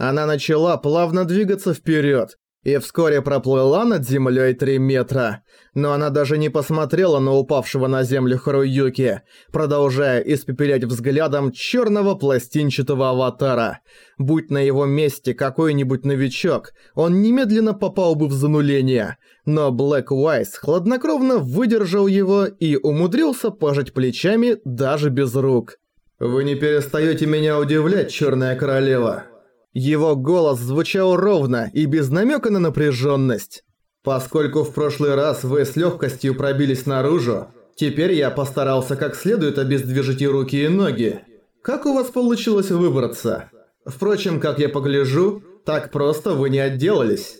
Она начала плавно двигаться вперед, и вскоре проплыла над землей 3 метра. Но она даже не посмотрела на упавшего на землю Харуюки, продолжая испепелять взглядом черного пластинчатого аватара. Будь на его месте какой-нибудь новичок, он немедленно попал бы в зануление. Но Блэк Уайс хладнокровно выдержал его и умудрился пожать плечами даже без рук. «Вы не перестаете меня удивлять, Черная Королева», его голос звучал ровно и без намека на напряженность. «Поскольку в прошлый раз вы с легкостью пробились наружу, теперь я постарался как следует обездвижить и руки, и ноги. Как у вас получилось выбраться? Впрочем, как я погляжу, так просто вы не отделались».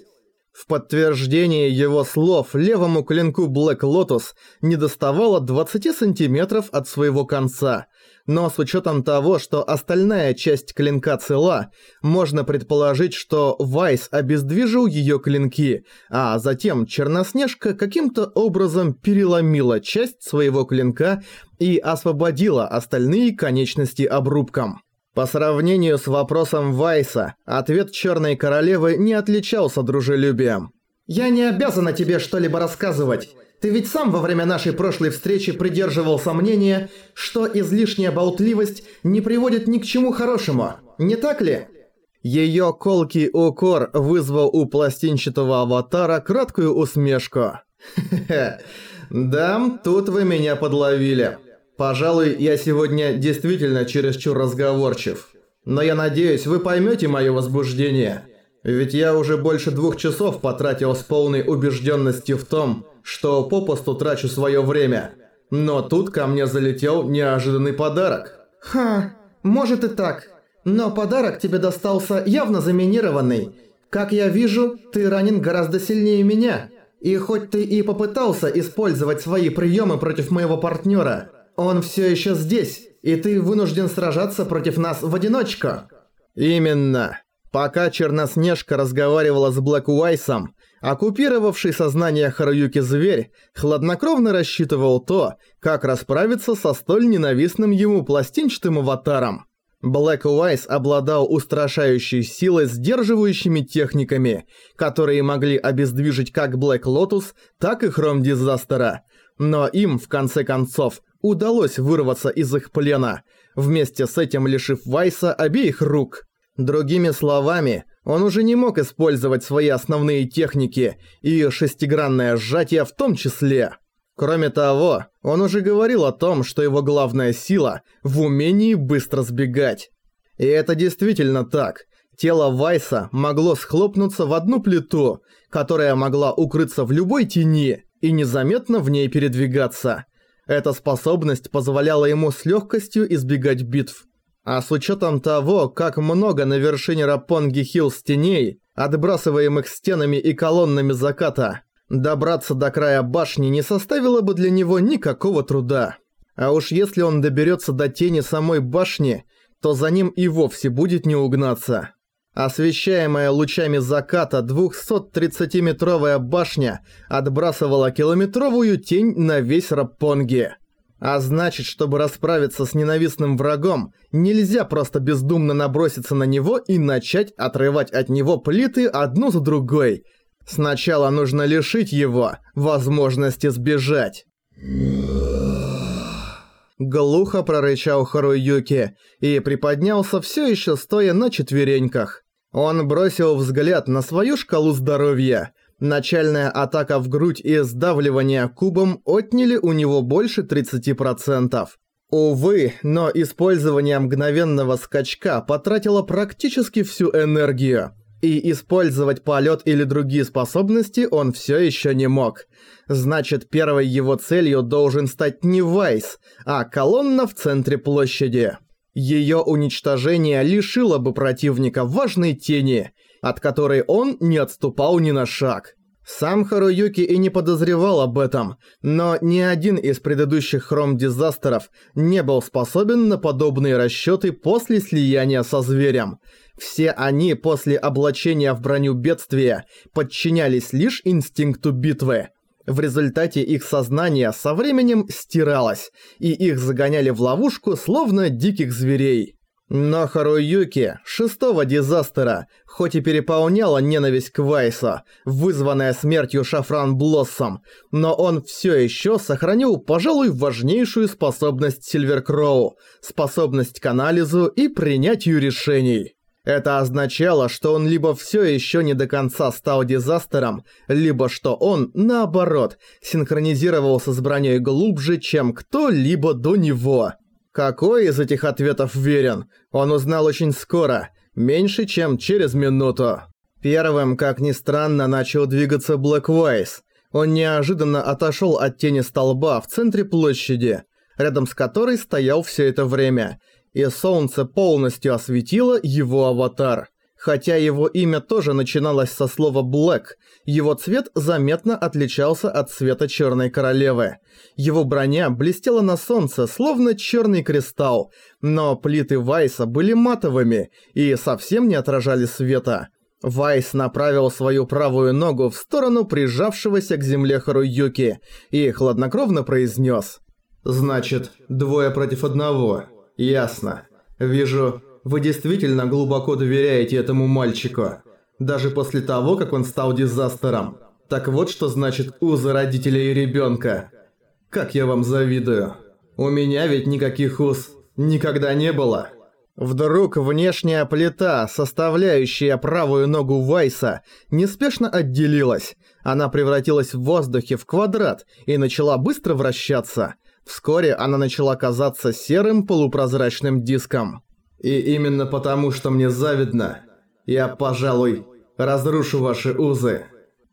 В подтверждение его слов левому клинку Блэк Лотус не доставало 20 сантиметров от своего конца, но с учетом того, что остальная часть клинка цела, можно предположить, что Вайс обездвижил ее клинки, а затем Черноснежка каким-то образом переломила часть своего клинка и освободила остальные конечности обрубком. По сравнению с вопросом Вайса, ответ Черной Королевы не отличался дружелюбием. «Я не обязана тебе что-либо рассказывать. Ты ведь сам во время нашей прошлой встречи придерживался мнения, что излишняя болтливость не приводит ни к чему хорошему, не так ли?» Её колкий укор вызвал у пластинчатого аватара краткую усмешку. «Хе-хе, да, тут вы меня подловили». Пожалуй, я сегодня действительно чересчур разговорчив. Но я надеюсь, вы поймете мое возбуждение. Ведь я уже больше двух часов потратил с полной убежденностью в том, что попусту трачу свое время. Но тут ко мне залетел неожиданный подарок. Ха, может и так. Но подарок тебе достался явно заминированный. Как я вижу, ты ранен гораздо сильнее меня. И хоть ты и попытался использовать свои приемы против моего партнера, он все еще здесь, и ты вынужден сражаться против нас в одиночку». «Именно. Пока Черноснежка разговаривала с Блэк Уайсом, оккупировавший сознание Харуюки зверь хладнокровно рассчитывал то, как расправиться со столь ненавистным ему пластинчатым аватаром. Блэк Уайс обладал устрашающей силой сдерживающими техниками, которые могли обездвижить как Блэк Лотус, так и Хром Дизастера. Но им, в конце концов, удалось вырваться из их плена, вместе с этим лишив Вайса обеих рук. Другими словами, он уже не мог использовать свои основные техники и шестигранное сжатие в том числе. Кроме того, он уже говорил о том, что его главная сила в умении быстро сбегать. И это действительно так. Тело Вайса могло схлопнуться в одну плиту, которая могла укрыться в любой тени и незаметно в ней передвигаться. Эта способность позволяла ему с легкостью избегать битв. А с учетом того, как много на вершине Роппонги Хиллс теней, отбрасываемых стенами и колоннами заката, добраться до края башни не составило бы для него никакого труда. А уж если он доберется до тени самой башни, то за ним и вовсе будет не угнаться. Освещаемая лучами заката 230-метровая башня отбрасывала километровую тень на весь Раппонги. А значит, чтобы расправиться с ненавистным врагом, нельзя просто бездумно наброситься на него и начать отрывать от него плиты одну за другой. Сначала нужно лишить его возможности сбежать. Глухо прорычал Харуюки и приподнялся все еще стоя на четвереньках. Он бросил взгляд на свою шкалу здоровья. Начальная атака в грудь и сдавливание кубом отняли у него больше 30%. Увы, но использование мгновенного скачка потратило практически всю энергию. И использовать полет или другие способности он все еще не мог. Значит, первой его целью должен стать не Вайс, а колонна в центре площади. Ее уничтожение лишило бы противника важной тени, от которой он не отступал ни на шаг. Сам Харуюки и не подозревал об этом, но ни один из предыдущих хром-дизастеров не был способен на подобные расчеты после слияния со зверем. Все они после облачения в броню бедствия подчинялись лишь инстинкту битвы. В результате их сознание со временем стиралось, и их загоняли в ловушку словно диких зверей. Но Харуюки, шестого дизастера, хоть и переполняла ненависть к Вайсу, вызванная смертью Шафран Блоссом, но он все еще сохранил, пожалуй, важнейшую способность Сильверкроу – способность к анализу и принятию решений. Это означало, что он либо все еще не до конца стал дизастером, либо что он, наоборот, синхронизировался с броней глубже, чем кто-либо до него. Какой из этих ответов верен, он узнал очень скоро, меньше чем через минуту. Первым, как ни странно, начал двигаться Блэквайс. Он неожиданно отошел от тени столба в центре площади, рядом с которой стоял все это время, и солнце полностью осветило его аватар. Хотя его имя тоже начиналось со слова «Блэк», его цвет заметно отличался от цвета Черной Королевы. Его броня блестела на солнце, словно черный кристалл, но плиты Вайса были матовыми и совсем не отражали света. Вайс направил свою правую ногу в сторону прижавшегося к земле Харуюки и хладнокровно произнес «Значит, двое против одного. Ясно. Вижу, вы действительно глубоко доверяете этому мальчику. Даже после того, как он стал дизастером. Так вот что значит узы родителей и ребенка. Как я вам завидую. У меня ведь никаких уз никогда не было. Вдруг внешняя плита, составляющая правую ногу Вайса, неспешно отделилась. Она превратилась в воздухе в квадрат и начала быстро вращаться. Вскоре она начала казаться серым полупрозрачным диском. И именно потому, что мне завидно, я, пожалуй, разрушу ваши узы.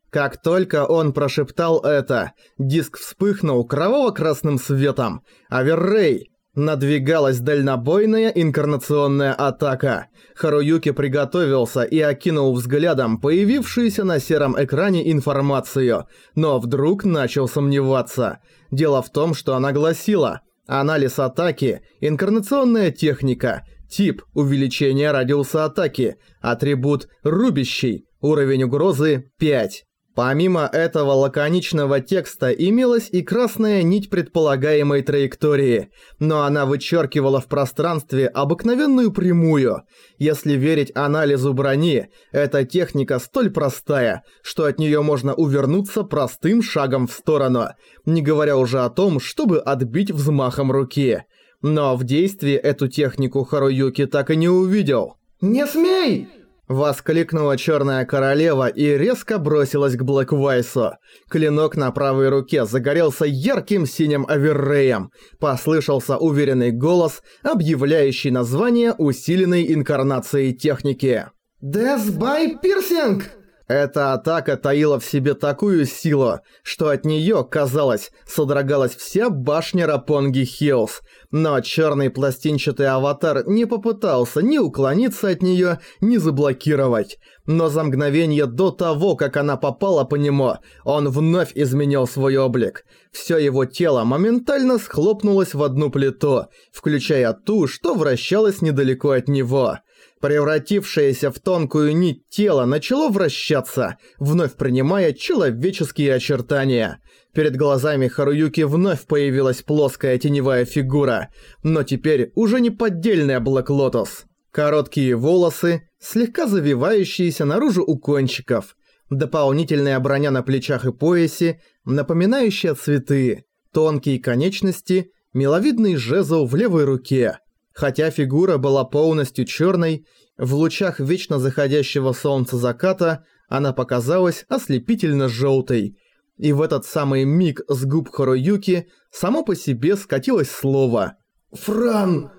Как только он прошептал это, диск вспыхнул кроваво-красным светом, а Веррей надвигалась дальнобойная инкарнационная атака. Харуюки приготовился и окинул взглядом появившуюся на сером экране информацию, но вдруг начал сомневаться. Дело в том, что она гласила «Анализ атаки, инкарнационная техника, Тип – увеличение радиуса атаки. Атрибут – рубящий. Уровень угрозы – 5. Помимо этого лаконичного текста имелась и красная нить предполагаемой траектории, но она вычеркивала в пространстве обыкновенную прямую. Если верить анализу брони, эта техника столь простая, что от нее можно увернуться простым шагом в сторону, не говоря уже о том, чтобы отбить взмахом руки. Но в действии эту технику Харуюки так и не увидел. «Не смей!» Воскликнула Черная Королева и резко бросилась к Блэквайсу. Клинок на правой руке загорелся ярким синим оверреем. Послышался уверенный голос, объявляющий название усиленной инкарнации техники. «Death by Piercing!» Эта атака таила в себе такую силу, что от неё, казалось, содрогалась вся башня Рапонги Хиллз. Но чёрный пластинчатый аватар не попытался ни уклониться от неё, ни заблокировать. Но за мгновение до того, как она попала по нему, он вновь изменил свой облик. Всё его тело моментально схлопнулось в одну плиту, включая ту, что вращалась недалеко от него. Превратившееся в тонкую нить тело начало вращаться, вновь принимая человеческие очертания. Перед глазами Харуюки вновь появилась плоская теневая фигура, но теперь уже не поддельная Блэк Лотос. Короткие волосы, слегка завивающиеся наружу у кончиков, дополнительная броня на плечах и поясе, напоминающая цветы, тонкие конечности, миловидный жезл в левой руке – Хотя фигура была полностью черной, в лучах вечно заходящего солнца заката она показалась ослепительно желтой. И в этот самый миг с губ Харуюки само по себе скатилось слово «Фран!»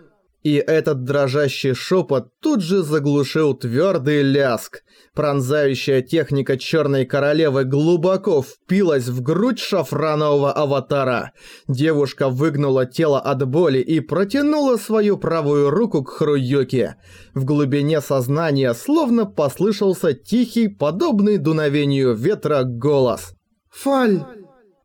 И этот дрожащий шепот тут же заглушил твердый ляск. Пронзающая техника Черной Королевы глубоко впилась в грудь шафранового аватара. Девушка выгнула тело от боли и протянула свою правую руку к Хруюке. В глубине сознания словно послышался тихий, подобный дуновению ветра, голос. «Фаль!»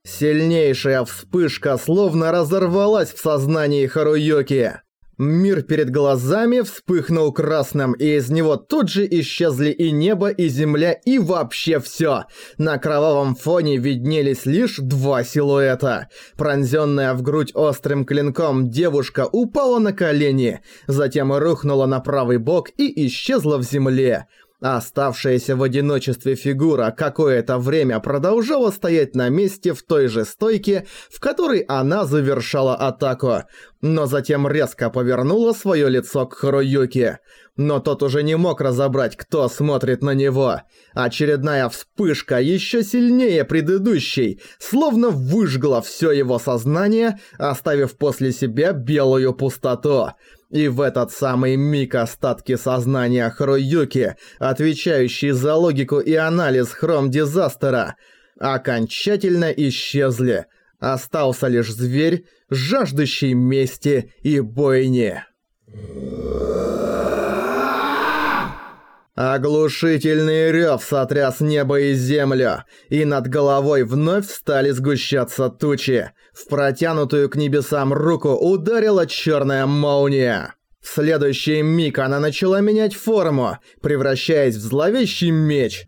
Сильнейшая вспышка словно разорвалась в сознании Харуюки. Мир перед глазами вспыхнул красным, и из него тут же исчезли и небо, и земля, и вообще всё. На кровавом фоне виднелись лишь два силуэта. Пронзённая в грудь острым клинком девушка упала на колени, затем рухнула на правый бок и исчезла в земле. Оставшаяся в одиночестве фигура какое-то время продолжала стоять на месте в той же стойке, в которой она завершала атаку, но затем резко повернула свое лицо к Харуюке. Но тот уже не мог разобрать, кто смотрит на него. Очередная вспышка, еще сильнее предыдущей, словно выжгла все его сознание, оставив после себя белую пустоту. И в этот самый миг остатки сознания Хруюки, отвечающие за логику и анализ хром-дизастера, окончательно исчезли. Остался лишь зверь, жаждущий мести и бойни. Оглушительный рёв сотряс небо и землю, и над головой вновь стали сгущаться тучи. В протянутую к небесам руку ударила чёрная молния. В следующий миг она начала менять форму, превращаясь в зловещий меч.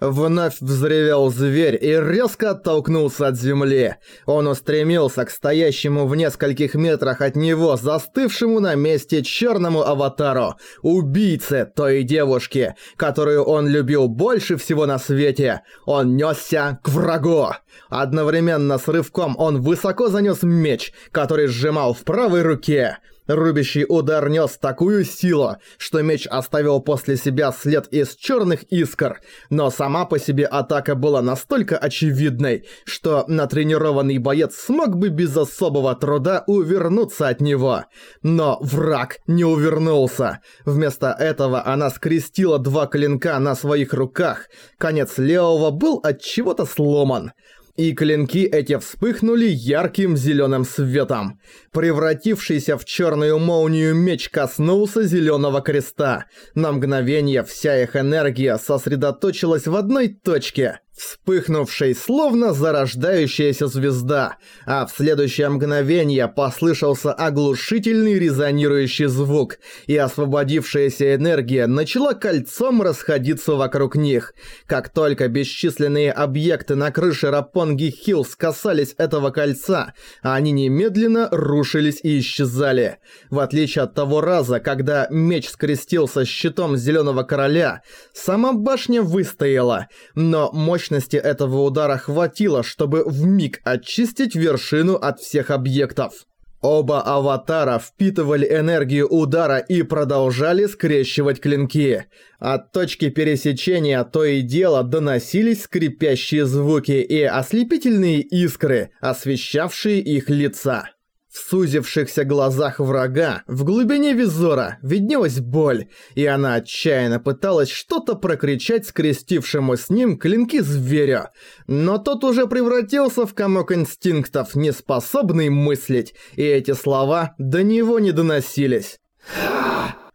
Вновь взревел зверь и резко оттолкнулся от земли. Он устремился к стоящему в нескольких метрах от него застывшему на месте черному аватару, убийце той девушки, которую он любил больше всего на свете. Он несся к врагу. Одновременно с рывком он высоко занес меч, который сжимал в правой руке. Рубящий удар нес такую силу, что меч оставил после себя след из черных искр, но сама по себе атака была настолько очевидной, что натренированный боец смог бы без особого труда увернуться от него. Но враг не увернулся. Вместо этого она скрестила два клинка на своих руках, конец левого был от чего-то сломан и клинки эти вспыхнули ярким зеленым светом. Превратившийся в черную молнию меч коснулся зеленого креста. На мгновение вся их энергия сосредоточилась в одной точке вспыхнувшей, словно зарождающаяся звезда, а в следующее мгновение послышался оглушительный резонирующий звук, и освободившаяся энергия начала кольцом расходиться вокруг них. Как только бесчисленные объекты на крыше Роппонги Хиллс касались этого кольца, они немедленно рушились и исчезали. В отличие от того раза, когда меч скрестился с щитом Зеленого Короля, сама башня выстояла, но мощь мощности этого удара хватило, чтобы вмиг очистить вершину от всех объектов. Оба аватара впитывали энергию удара и продолжали скрещивать клинки. От точки пересечения то и дело доносились скрипящие звуки и ослепительные искры, освещавшие их лица. В сузившихся глазах врага, в глубине визора, виднелась боль, и она отчаянно пыталась что-то прокричать скрестившему с ним клинки зверю. Но тот уже превратился в комок инстинктов, неспособный мыслить, и эти слова до него не доносились.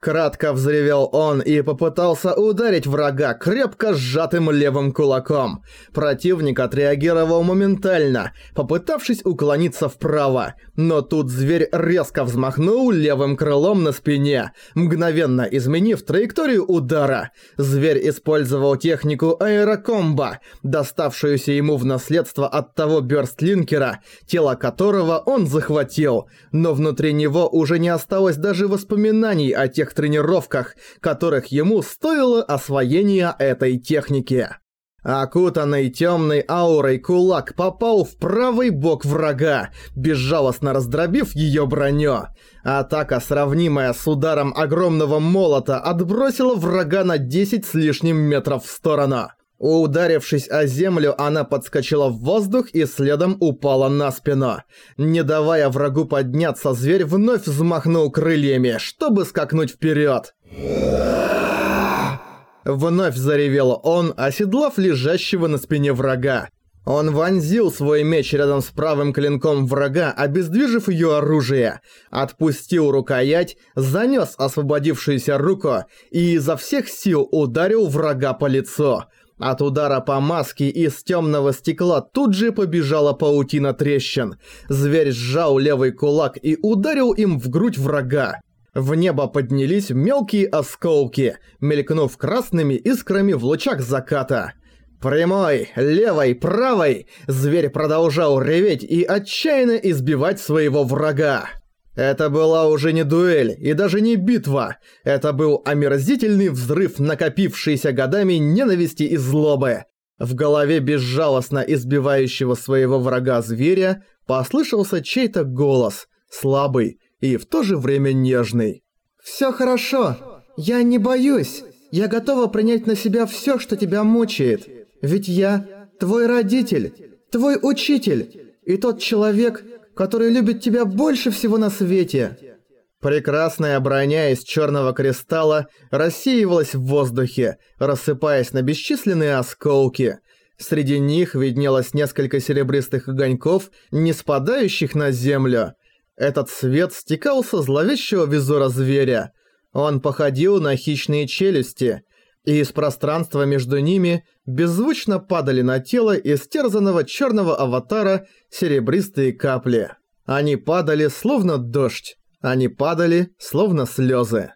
Кратко взревел он и попытался ударить врага крепко сжатым левым кулаком. Противник отреагировал моментально, попытавшись уклониться вправо, но тут зверь резко взмахнул левым крылом на спине, мгновенно изменив траекторию удара. Зверь использовал технику аэрокомбо, доставшуюся ему в наследство от того бёрстлинкера, тело которого он захватил, но внутри него уже не осталось даже воспоминаний о тех тренировках, которых ему стоило освоение этой техники. Окутанный темной аурой кулак попал в правый бок врага, безжалостно раздробив ее броню. Атака, сравнимая с ударом огромного молота, отбросила врага на 10 с лишним метров в сторону. Ударившись о землю, она подскочила в воздух и следом упала на спину. Не давая врагу подняться, зверь вновь взмахнул крыльями, чтобы скакнуть вперед. Вновь заревел он, оседлав лежащего на спине врага. Он вонзил свой меч рядом с правым клинком врага, обездвижив ее оружие, отпустил рукоять, занес освободившуюся руку и изо всех сил ударил врага по лицу – От удара по маске из темного стекла тут же побежала паутина трещин. Зверь сжал левый кулак и ударил им в грудь врага. В небо поднялись мелкие осколки, мелькнув красными искрами в лучах заката. Прямой, левой, правой зверь продолжал реветь и отчаянно избивать своего врага. Это была уже не дуэль и даже не битва. Это был омерзительный взрыв накопившейся годами ненависти и злобы. В голове безжалостно избивающего своего врага зверя послышался чей-то голос, слабый, и в то же время нежный. «Всё хорошо. Я не боюсь. Я готова принять на себя всё, что тебя мучает. Ведь я твой родитель, твой учитель и тот человек, который любит тебя больше всего на свете». Прекрасная броня из черного кристалла рассеивалась в воздухе, рассыпаясь на бесчисленные осколки. Среди них виднелось несколько серебристых огоньков, не спадающих на землю – этот свет стекал со зловещего визора зверя. Он походил на хищные челюсти, и из пространства между ними беззвучно падали на тело истерзанного черного аватара серебристые капли. Они падали словно дождь, они падали словно слезы.